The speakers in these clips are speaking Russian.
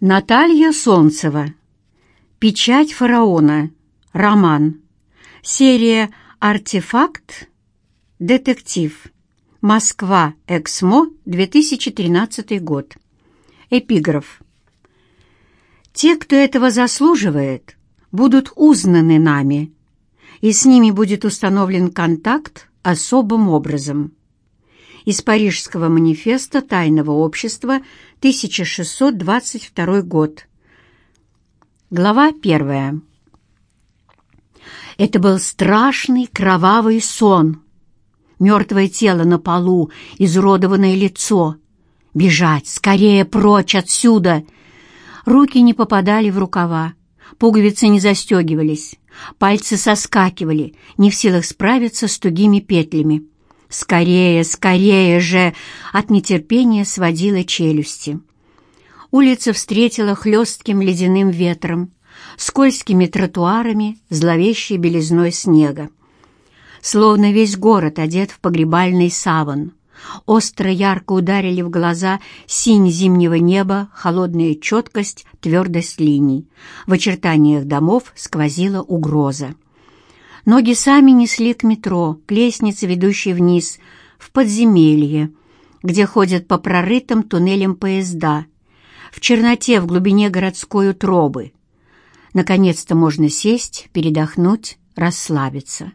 Наталья Солнцева. Печать фараона. Роман. Серия «Артефакт. Детектив». Москва. Эксмо. 2013 год. Эпиграф. Те, кто этого заслуживает, будут узнаны нами, и с ними будет установлен контакт особым образом из Парижского манифеста Тайного общества, 1622 год. Глава первая. Это был страшный кровавый сон. Мертвое тело на полу, изуродованное лицо. Бежать, скорее прочь отсюда! Руки не попадали в рукава, пуговицы не застегивались, пальцы соскакивали, не в силах справиться с тугими петлями. «Скорее, скорее же!» От нетерпения сводила челюсти. Улица встретила хлестким ледяным ветром, скользкими тротуарами, зловещей белизной снега. Словно весь город одет в погребальный саван. Остро ярко ударили в глаза синь зимнего неба, холодная четкость, твердость линий. В очертаниях домов сквозила угроза. Ноги сами несли к метро, к лестнице, ведущей вниз, в подземелье, где ходят по прорытым туннелям поезда, в черноте в глубине городской утробы. Наконец-то можно сесть, передохнуть, расслабиться.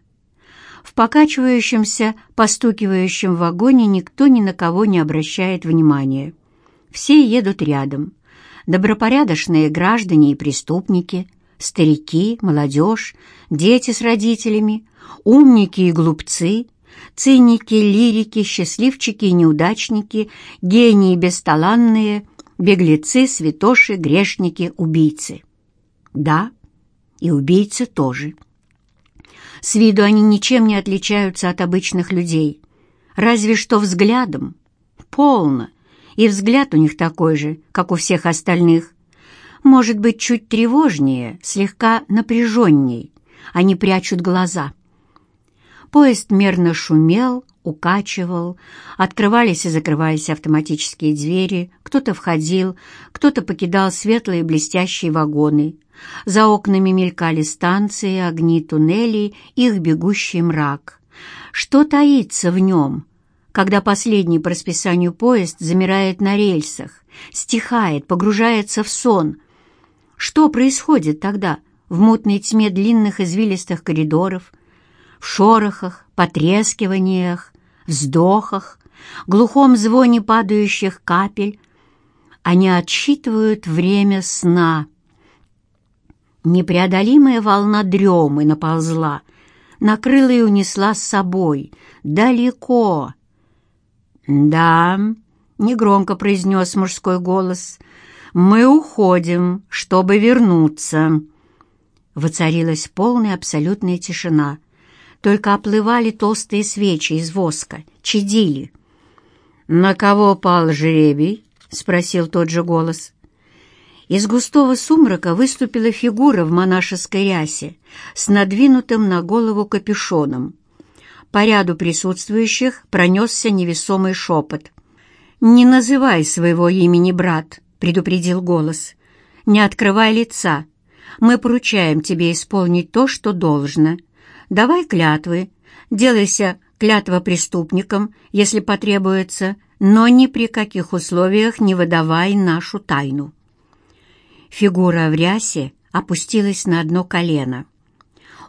В покачивающемся, постукивающем вагоне никто ни на кого не обращает внимания. Все едут рядом. Добропорядочные граждане и преступники — старики, молодежь, дети с родителями, умники и глупцы, циники, лирики, счастливчики и неудачники, гении бесталанные, беглецы, святоши, грешники, убийцы. Да, и убийцы тоже. С виду они ничем не отличаются от обычных людей, разве что взглядом. Полно, и взгляд у них такой же, как у всех остальных, может быть, чуть тревожнее, слегка напряженней. Они прячут глаза. Поезд мерно шумел, укачивал, открывались и закрывались автоматические двери, кто-то входил, кто-то покидал светлые блестящие вагоны. За окнами мелькали станции, огни туннелей, их бегущий мрак. Что таится в нем, когда последний по расписанию поезд замирает на рельсах, стихает, погружается в сон, что происходит тогда в мутной тьме длинных извилистых коридоров, в шорохах, потрескиваниях, вздохах, глухом звоне падающих капель? Они отсчитывают время сна. Непреодолимая волна дремы наползла, накрыла и унесла с собой, далеко. «Да», — негромко произнес мужской голос, — «Мы уходим, чтобы вернуться». Воцарилась полная абсолютная тишина. Только оплывали толстые свечи из воска, чадили. «На кого пал жребий?» — спросил тот же голос. Из густого сумрака выступила фигура в монашеской рясе с надвинутым на голову капюшоном. По ряду присутствующих пронесся невесомый шепот. «Не называй своего имени, брат предупредил голос. «Не открывай лица. Мы поручаем тебе исполнить то, что должно. Давай клятвы, делайся клятва преступником, если потребуется, но ни при каких условиях не выдавай нашу тайну». Фигура в рясе опустилась на одно колено.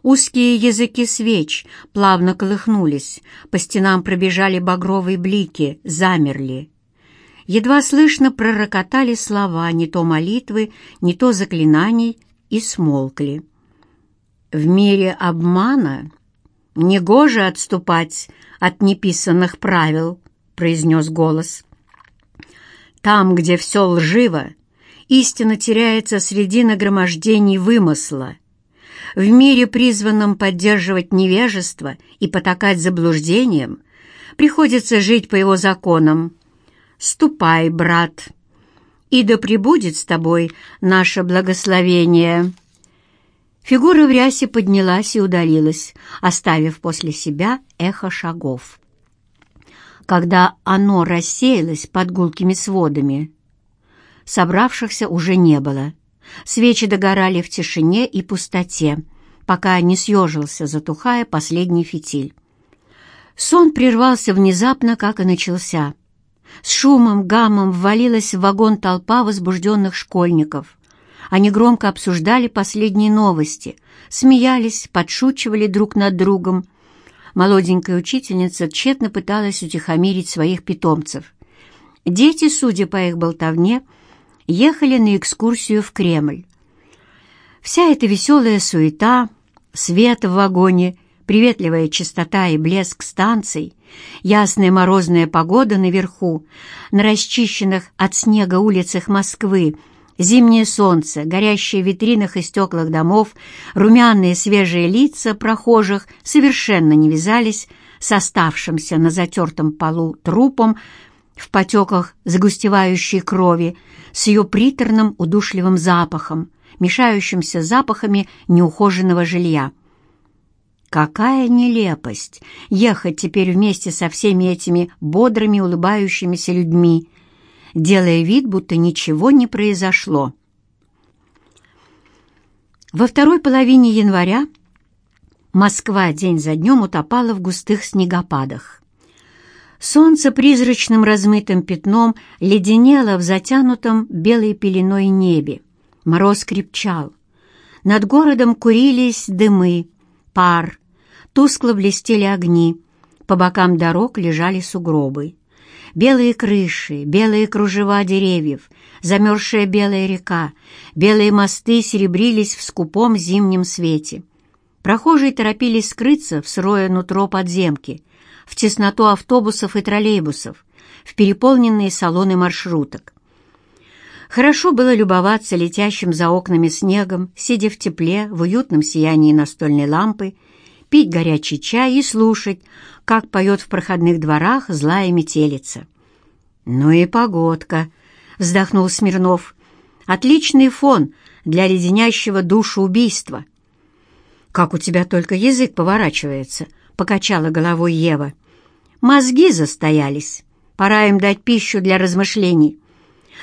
Узкие языки свеч плавно колыхнулись, по стенам пробежали багровые блики, замерли едва слышно пророкотали слова не то молитвы, не то заклинаний и смолкли. В мире обмана негоже отступать от неписанных правил, произнес голос. Там, где все лживо, истина теряется среди нагромождений вымысла. В мире, призванном поддерживать невежество и потакать заблуждениям, приходится жить по его законам, «Ступай, брат, и да пребудет с тобой наше благословение». Фигура в рясе поднялась и удалилась, оставив после себя эхо шагов. Когда оно рассеялось под гулкими сводами, собравшихся уже не было. Свечи догорали в тишине и пустоте, пока не съежился, затухая последний фитиль. Сон прервался внезапно, как и начался. С шумом, гамом ввалилась в вагон толпа возбужденных школьников. Они громко обсуждали последние новости, смеялись, подшучивали друг над другом. Молоденькая учительница тщетно пыталась утихомирить своих питомцев. Дети, судя по их болтовне, ехали на экскурсию в Кремль. Вся эта веселая суета, свет в вагоне, приветливая чистота и блеск станций, ясная морозная погода наверху, на расчищенных от снега улицах Москвы, зимнее солнце, горящие в витринах и стеклах домов, румяные свежие лица прохожих совершенно не вязались с оставшимся на затертом полу трупом в потеках загустевающей крови, с ее приторным удушливым запахом, мешающимся запахами неухоженного жилья. Какая нелепость ехать теперь вместе со всеми этими бодрыми улыбающимися людьми, делая вид, будто ничего не произошло. Во второй половине января Москва день за днем утопала в густых снегопадах. Солнце призрачным размытым пятном леденело в затянутом белой пеленой небе. Мороз крепчал. Над городом курились дымы, пар, Тускло блестели огни, по бокам дорог лежали сугробы. Белые крыши, белые кружева деревьев, замерзшая белая река, белые мосты серебрились в скупом зимнем свете. Прохожие торопились скрыться в сырое нутро подземки, в тесноту автобусов и троллейбусов, в переполненные салоны маршруток. Хорошо было любоваться летящим за окнами снегом, сидя в тепле, в уютном сиянии настольной лампы пить горячий чай и слушать, как поет в проходных дворах злая метелица. «Ну и погодка!» — вздохнул Смирнов. «Отличный фон для леденящего душу убийства». «Как у тебя только язык поворачивается!» — покачала головой Ева. «Мозги застоялись. Пора им дать пищу для размышлений.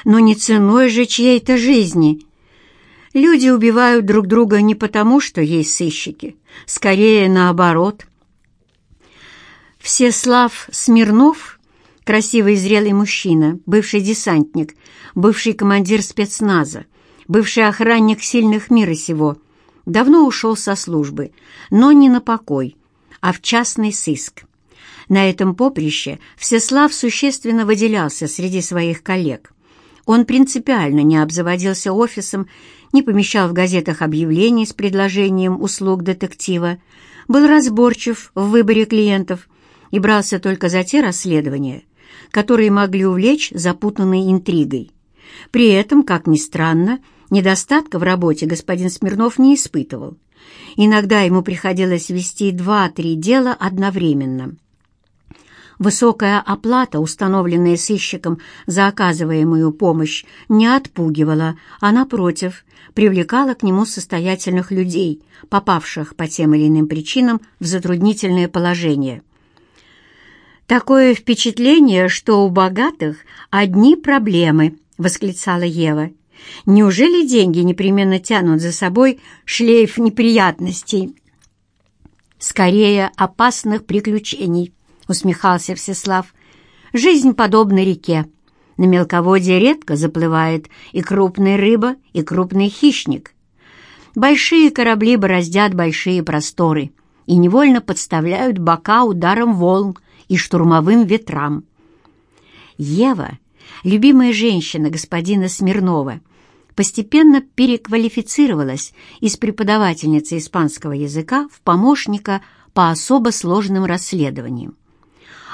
Но не ценой же чьей-то жизни!» Люди убивают друг друга не потому, что есть сыщики, скорее наоборот. Всеслав Смирнов, красивый зрелый мужчина, бывший десантник, бывший командир спецназа, бывший охранник сильных мира сего, давно ушел со службы, но не на покой, а в частный сыск. На этом поприще Всеслав существенно выделялся среди своих коллег. Он принципиально не обзаводился офисом не помещал в газетах объявлений с предложением услуг детектива, был разборчив в выборе клиентов и брался только за те расследования, которые могли увлечь запутанной интригой. При этом, как ни странно, недостатка в работе господин Смирнов не испытывал. Иногда ему приходилось вести два-три дела одновременно. Высокая оплата, установленная сыщиком за оказываемую помощь, не отпугивала, а, напротив, привлекала к нему состоятельных людей, попавших по тем или иным причинам в затруднительное положение. «Такое впечатление, что у богатых одни проблемы», — восклицала Ева. «Неужели деньги непременно тянут за собой шлейф неприятностей?» «Скорее опасных приключений», усмехался Всеслав. «Жизнь подобна реке. На мелководье редко заплывает и крупная рыба, и крупный хищник. Большие корабли бороздят большие просторы и невольно подставляют бока ударом волн и штурмовым ветрам. Ева, любимая женщина господина Смирнова, постепенно переквалифицировалась из преподавательницы испанского языка в помощника по особо сложным расследованиям.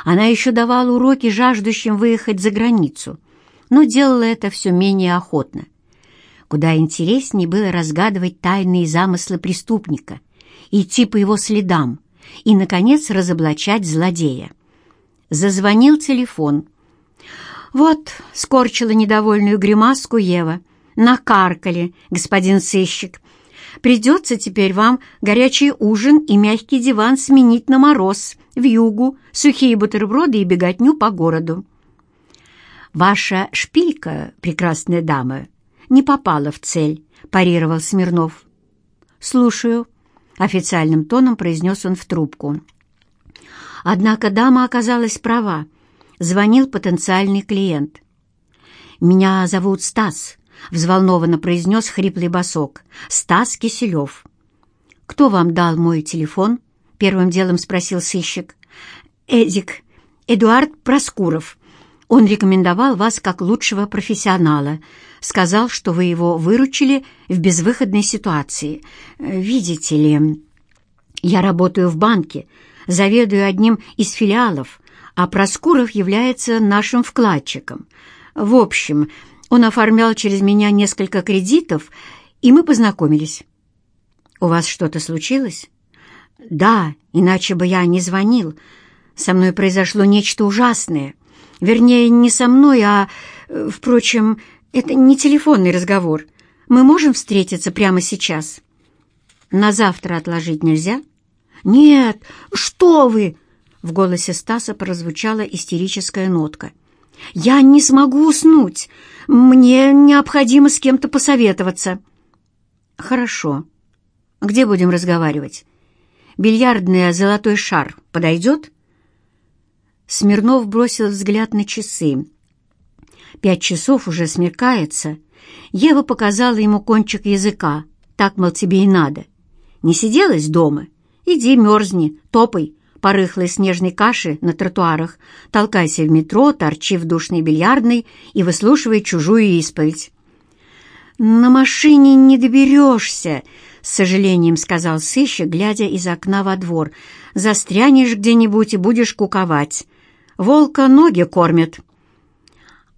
Она еще давала уроки жаждущим выехать за границу, но делала это все менее охотно. Куда интереснее было разгадывать тайные замыслы преступника, идти по его следам и, наконец, разоблачать злодея. Зазвонил телефон. «Вот», — скорчила недовольную гримаску Ева, — «накаркали, господин сыщик. Придется теперь вам горячий ужин и мягкий диван сменить на мороз, в югу, сухие бутерброды и беготню по городу. «Ваша шпилька, прекрасная дама, не попала в цель», — парировал Смирнов. «Слушаю», — официальным тоном произнес он в трубку. Однако дама оказалась права. Звонил потенциальный клиент. «Меня зовут Стас», — взволнованно произнес хриплый босок. «Стас Киселев». «Кто вам дал мой телефон?» — первым делом спросил сыщик. «Эдик, Эдуард Проскуров. Он рекомендовал вас как лучшего профессионала. Сказал, что вы его выручили в безвыходной ситуации. Видите ли, я работаю в банке, заведую одним из филиалов, а Проскуров является нашим вкладчиком. В общем, он оформлял через меня несколько кредитов, и мы познакомились. «У вас что-то случилось?» «Да, иначе бы я не звонил. Со мной произошло нечто ужасное. Вернее, не со мной, а... Э, впрочем, это не телефонный разговор. Мы можем встретиться прямо сейчас?» «На завтра отложить нельзя?» «Нет, что вы!» В голосе Стаса прозвучала истерическая нотка. «Я не смогу уснуть. Мне необходимо с кем-то посоветоваться». «Хорошо. Где будем разговаривать? Бильярдный золотой шар подойдет?» Смирнов бросил взгляд на часы. Пять часов уже смеркается. Ева показала ему кончик языка. Так, мол, тебе и надо. Не сиделась дома? Иди мерзни, топай по рыхлой снежной каше на тротуарах, толкайся в метро, торчи в душной бильярдной и выслушивай чужую исповедь. «На машине не доберешься», — с сожалением сказал сыщик, глядя из окна во двор. «Застрянешь где-нибудь и будешь куковать. Волка ноги кормят».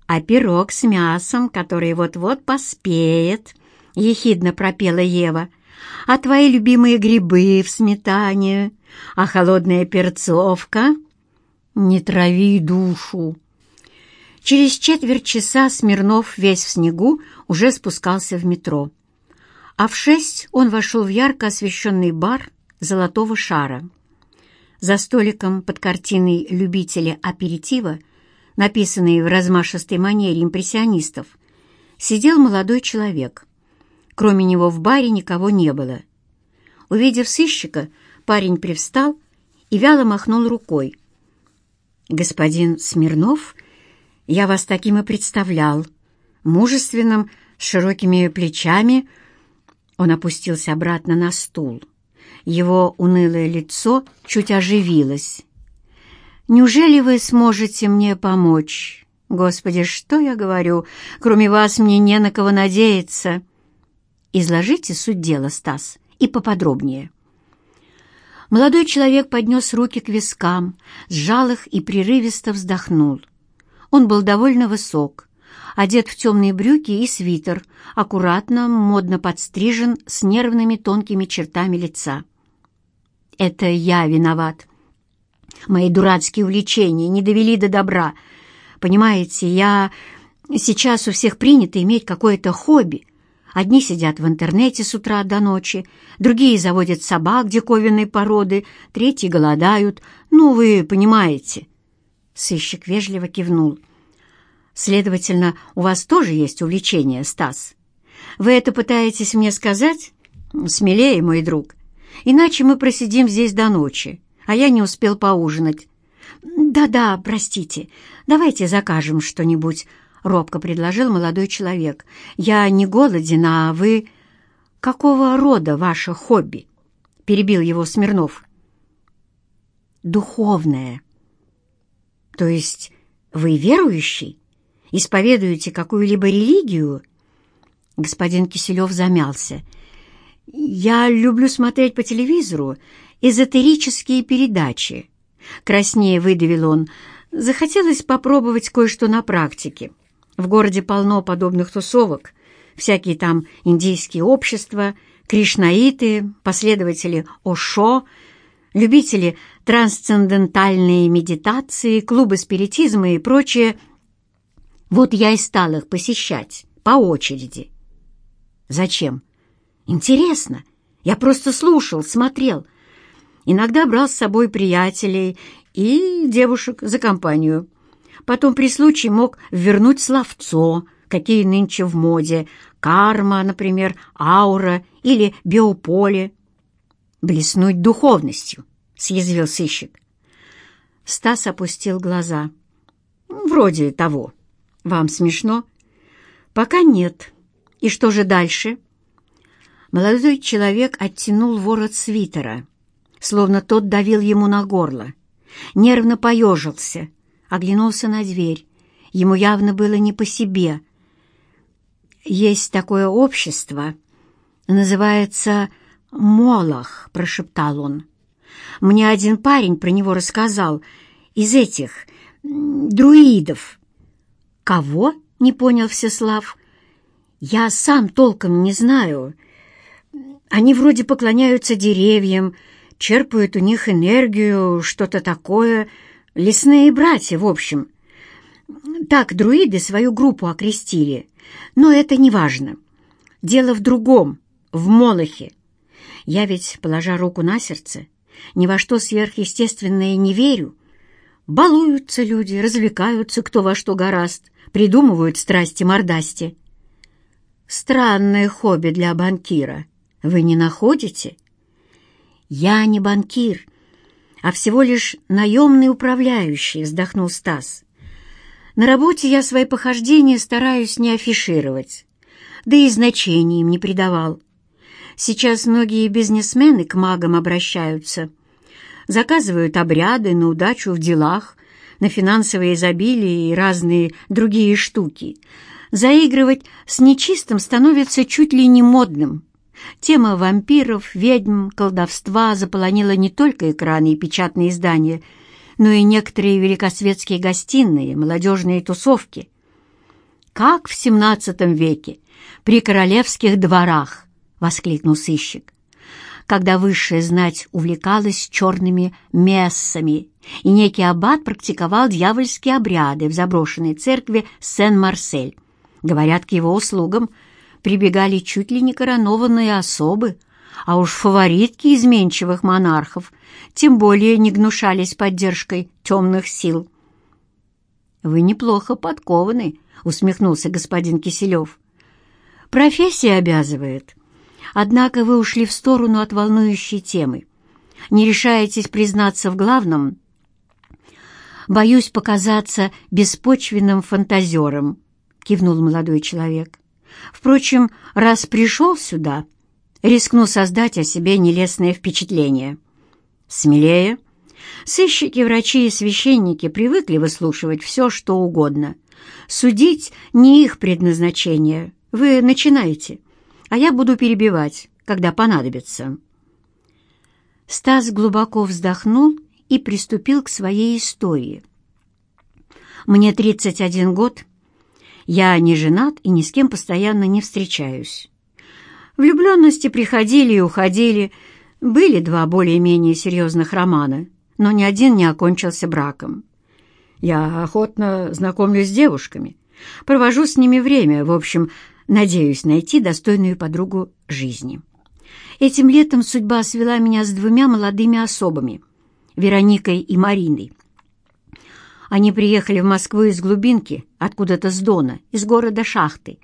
«А пирог с мясом, который вот-вот поспеет», — ехидно пропела Ева. «А твои любимые грибы в сметане?» А холодная перцовка? Не трави душу. Через четверть часа Смирнов, весь в снегу, уже спускался в метро. А в шесть он вошел в ярко освещенный бар «Золотого шара». За столиком под картиной «Любители аперитива», написанной в размашистой манере импрессионистов, сидел молодой человек. Кроме него в баре никого не было. Увидев сыщика, Парень привстал и вяло махнул рукой. «Господин Смирнов, я вас таким и представлял. Мужественным, с широкими плечами». Он опустился обратно на стул. Его унылое лицо чуть оживилось. «Неужели вы сможете мне помочь? Господи, что я говорю? Кроме вас мне не на кого надеяться». «Изложите суть дела, Стас, и поподробнее». Молодой человек поднес руки к вискам, сжал их и прерывисто вздохнул. Он был довольно высок, одет в темные брюки и свитер, аккуратно, модно подстрижен, с нервными тонкими чертами лица. «Это я виноват. Мои дурацкие увлечения не довели до добра. Понимаете, я... Сейчас у всех принято иметь какое-то хобби, Одни сидят в интернете с утра до ночи, другие заводят собак диковинной породы, третьи голодают. Ну, вы понимаете. Сыщик вежливо кивнул. «Следовательно, у вас тоже есть увлечение, Стас? Вы это пытаетесь мне сказать? Смелее, мой друг. Иначе мы просидим здесь до ночи, а я не успел поужинать. Да-да, простите, давайте закажем что-нибудь — робко предложил молодой человек. «Я не голоден, а вы...» «Какого рода ваше хобби?» — перебил его Смирнов. «Духовное». «То есть вы верующий? Исповедуете какую-либо религию?» Господин Киселев замялся. «Я люблю смотреть по телевизору эзотерические передачи». Краснее выдавил он. «Захотелось попробовать кое-что на практике». В городе полно подобных тусовок, всякие там индийские общества, кришнаиты, последователи Ошо, любители трансцендентальной медитации, клубы спиритизма и прочее. Вот я и стал их посещать по очереди. Зачем? Интересно. Я просто слушал, смотрел. Иногда брал с собой приятелей и девушек за компанию. Потом при случае мог вернуть словцо, какие нынче в моде, карма, например, аура или биополе. Блеснуть духовностью, — съязвил сыщик. Стас опустил глаза. «Вроде того. Вам смешно?» «Пока нет. И что же дальше?» Молодой человек оттянул ворот свитера, словно тот давил ему на горло. Нервно поежился, оглянулся на дверь. Ему явно было не по себе. «Есть такое общество, называется «Молох», — прошептал он. «Мне один парень про него рассказал, из этих, друидов». «Кого?» — не понял Всеслав. «Я сам толком не знаю. Они вроде поклоняются деревьям, черпают у них энергию, что-то такое. Лесные братья, в общем. Так друиды свою группу окрестили. Но это не важно. Дело в другом, в Молохе. Я ведь, положа руку на сердце, ни во что сверхъестественное не верю. Балуются люди, развлекаются кто во что гораст, придумывают страсти-мордасти. Странное хобби для банкира. Вы не находите? Я не банкир, а всего лишь наемный управляющий, вздохнул Стас. На работе я свои похождения стараюсь не афишировать, да и значения им не придавал. Сейчас многие бизнесмены к магам обращаются, заказывают обряды на удачу в делах, на финансовое изобилие и разные другие штуки. Заигрывать с нечистым становится чуть ли не модным. Тема вампиров, ведьм, колдовства заполонила не только экраны и печатные издания, но и некоторые великосветские гостиные, молодежные тусовки. Как в XVII веке, при королевских дворах, — воскликнул сыщик. Когда высшая знать увлекалась черными мессами, и некий аббат практиковал дьявольские обряды в заброшенной церкви Сен-Марсель. Говорят, к его услугам прибегали чуть ли не коронованные особы, а уж фаворитки изменчивых монархов тем более не гнушались поддержкой темных сил. «Вы неплохо подкованы», — усмехнулся господин Киселев. «Профессия обязывает. Однако вы ушли в сторону от волнующей темы. Не решаетесь признаться в главном? Боюсь показаться беспочвенным фантазером, кивнул молодой человек. Впрочем, раз пришел сюда, рискну создать о себе нелестное впечатление. Смелее. Сыщики, врачи и священники привыкли выслушивать все, что угодно. Судить не их предназначение. Вы начинаете а я буду перебивать, когда понадобится». Стас глубоко вздохнул и приступил к своей истории. «Мне 31 год, я не женат и ни с кем постоянно не встречаюсь. Влюбленности приходили и уходили, были два более-менее серьезных романа, но ни один не окончился браком. Я охотно знакомлюсь с девушками, провожу с ними время, в общем, Надеюсь найти достойную подругу жизни. Этим летом судьба свела меня с двумя молодыми особами, Вероникой и Мариной. Они приехали в Москву из глубинки, откуда-то с Дона, из города Шахты.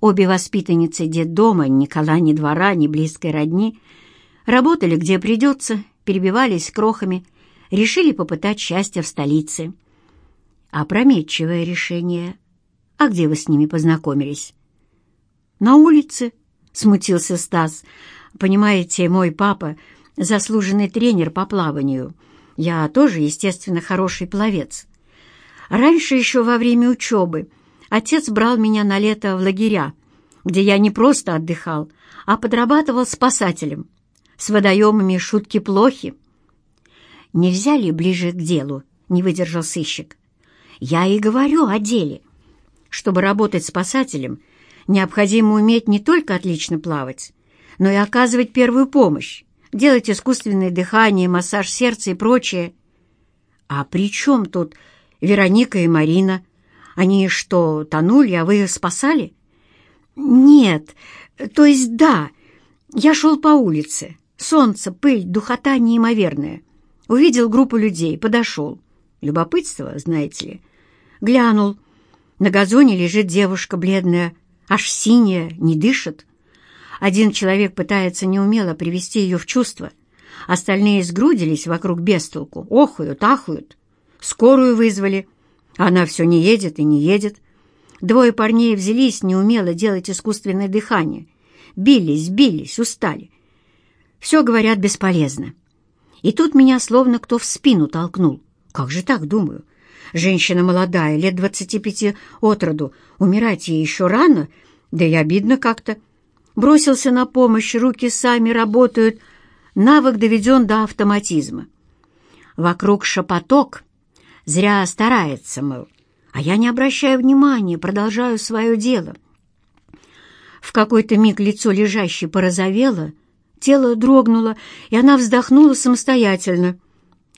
Обе воспитанницы детдома, ни кола, ни двора, ни близкой родни, работали где придется, перебивались крохами, решили попытать счастье в столице. Опрометчивое решение. А где вы с ними познакомились? «На улице», — смутился Стас. «Понимаете, мой папа — заслуженный тренер по плаванию. Я тоже, естественно, хороший пловец. Раньше, еще во время учебы, отец брал меня на лето в лагеря, где я не просто отдыхал, а подрабатывал спасателем. С водоемами шутки плохи». «Не взяли ближе к делу?» — не выдержал сыщик. «Я и говорю о деле. Чтобы работать спасателем — необходимо уметь не только отлично плавать, но и оказывать первую помощь, делать искусственное дыхание, массаж сердца и прочее. А при чем тут Вероника и Марина? Они что, тонули, а вы их спасали? Нет, то есть да. Я шел по улице. Солнце, пыль, духота неимоверная. Увидел группу людей, подошел. Любопытство, знаете ли. Глянул. На газоне лежит девушка бледная, аж синяя, не дышит. Один человек пытается неумело привести ее в чувство. Остальные сгрудились вокруг бестолку, охают, ахают. Скорую вызвали. Она все не едет и не едет. Двое парней взялись неумело делать искусственное дыхание. Бились, бились, устали. Все, говорят, бесполезно. И тут меня словно кто в спину толкнул. Как же так, думаю? Женщина молодая, лет двадцати пяти от роду. Умирать ей еще рано, да и обидно как-то. Бросился на помощь, руки сами работают. Навык доведен до автоматизма. Вокруг шепоток. Зря старается, мол. А я не обращаю внимания, продолжаю свое дело. В какой-то миг лицо лежащей порозовело, тело дрогнуло, и она вздохнула самостоятельно.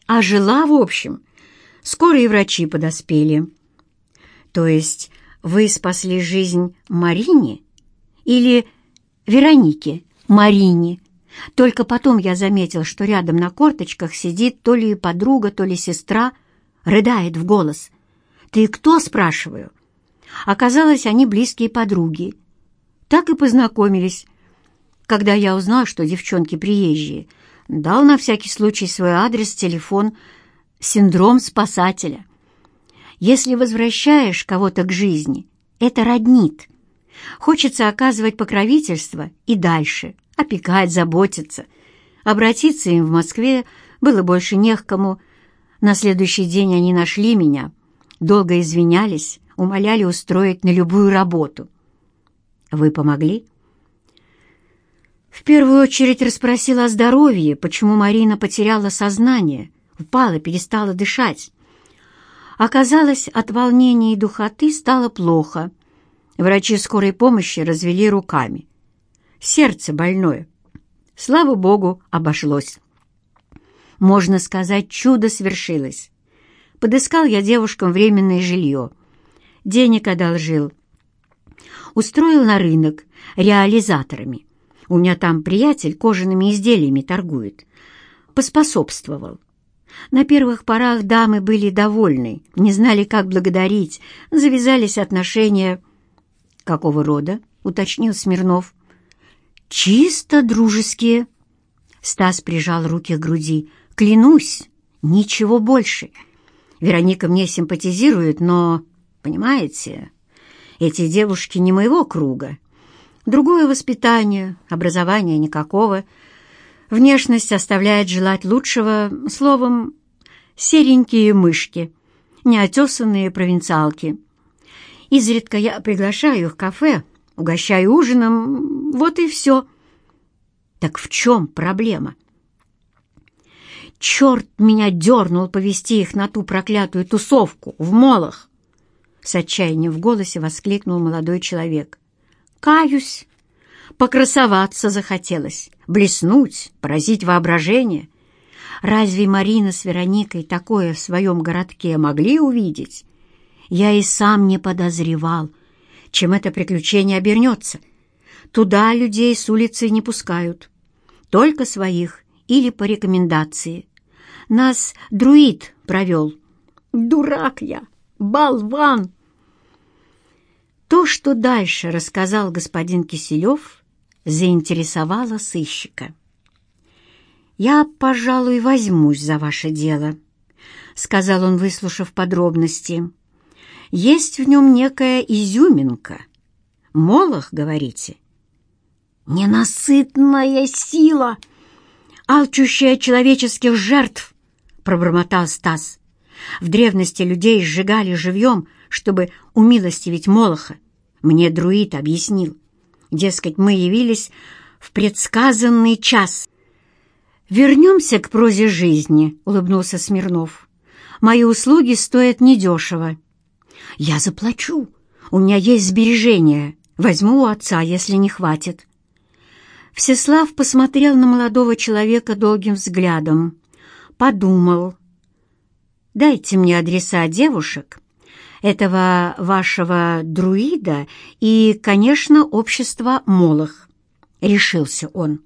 А жила, в общем. Скоро и врачи подоспели. То есть вы спасли жизнь Марине или Веронике Марине? Только потом я заметил, что рядом на корточках сидит то ли подруга, то ли сестра, рыдает в голос. «Ты кто?» — спрашиваю. Оказалось, они близкие подруги. Так и познакомились. Когда я узнал, что девчонки приезжие, дал на всякий случай свой адрес, телефон, синдром спасателя. Если возвращаешь кого-то к жизни, это роднит. Хочется оказывать покровительство и дальше, опекать, заботиться. Обратиться им в Москве было больше не к кому. На следующий день они нашли меня, долго извинялись, умоляли устроить на любую работу. Вы помогли? В первую очередь расспросила о здоровье, почему Марина потеряла сознание, упала, перестала дышать. Оказалось, от волнения и духоты стало плохо. Врачи скорой помощи развели руками. Сердце больное. Слава богу, обошлось. Можно сказать, чудо свершилось. Подыскал я девушкам временное жилье. Денег одолжил. Устроил на рынок реализаторами. У меня там приятель кожаными изделиями торгует. Поспособствовал. На первых порах дамы были довольны, не знали, как благодарить, завязались отношения. «Какого рода?» — уточнил Смирнов. «Чисто дружеские». Стас прижал руки к груди. «Клянусь, ничего больше. Вероника мне симпатизирует, но, понимаете, эти девушки не моего круга. Другое воспитание, образования никакого. Внешность оставляет желать лучшего, словом, серенькие мышки, неотесанные провинциалки. Изредка я приглашаю их в кафе, угощаю ужином, вот и все. Так в чем проблема? Черт меня дернул повести их на ту проклятую тусовку в молах! С отчаянием в голосе воскликнул молодой человек. «Каюсь! Покрасоваться захотелось, блеснуть, поразить воображение. Разве Марина с Вероникой такое в своем городке могли увидеть? Я и сам не подозревал, чем это приключение обернется. Туда людей с улицы не пускают, только своих или по рекомендации. Нас друид провел. Дурак я, болван! То, что дальше рассказал господин Киселев, заинтересовало сыщика. «Я, пожалуй, возьмусь за ваше дело», — сказал он, выслушав подробности. «Есть в нем некая изюминка. Молох, говорите?» «Ненасытная сила, алчущая человеческих жертв», — пробормотал Стас. «В древности людей сжигали живьем, чтобы умилостивить Молоха. Мне друид объяснил. Дескать, мы явились в предсказанный час. «Вернемся к прозе жизни», — улыбнулся Смирнов. «Мои услуги стоят недешево». «Я заплачу. У меня есть сбережения. Возьму у отца, если не хватит». Всеслав посмотрел на молодого человека долгим взглядом. Подумал. «Дайте мне адреса девушек, этого вашего друида и, конечно, общества Молох. Решился он.